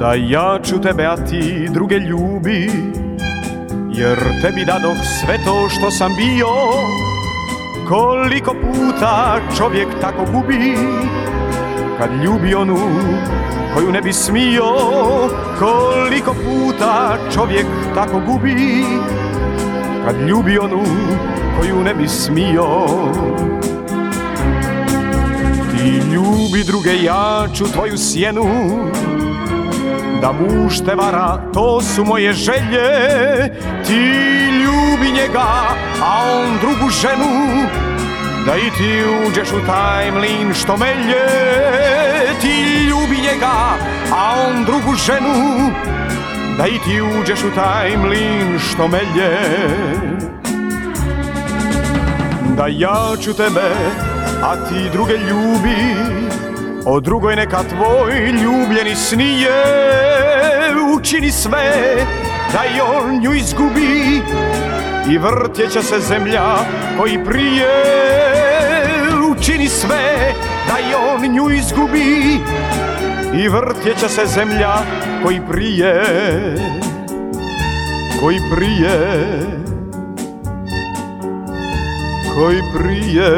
Da ja ću tebe, a ti druge ljubi. Jer tebi dadoh sve to što sam bio Koliko puta čovjek tako gubi. Kad ljubi onu koju ne bi smio Koliko puta čovjek tako gubi. Kad ljubi onu koju ne bi smio. Ti ljubi druge, ja ću tvoju sjenu Da muž te vara, to su moje želje. Ti ljubi njega, a on drugu ženu. Da i ti uđeš u taj mlin što melje. Ti ljubi njega, a on drugu ženu. Da i ti uđeš u taj mlin što melje. Da ja ću tebe, a ti druge ljubi. O drugoj neka tvoj ljubljeni snije Učini sve da i on nju izgubi I vrtjeće se zemlja koji prije. Učini sve da i on nju izgubi I vrtjeće se zemlja koji prije Koji prije Koji prije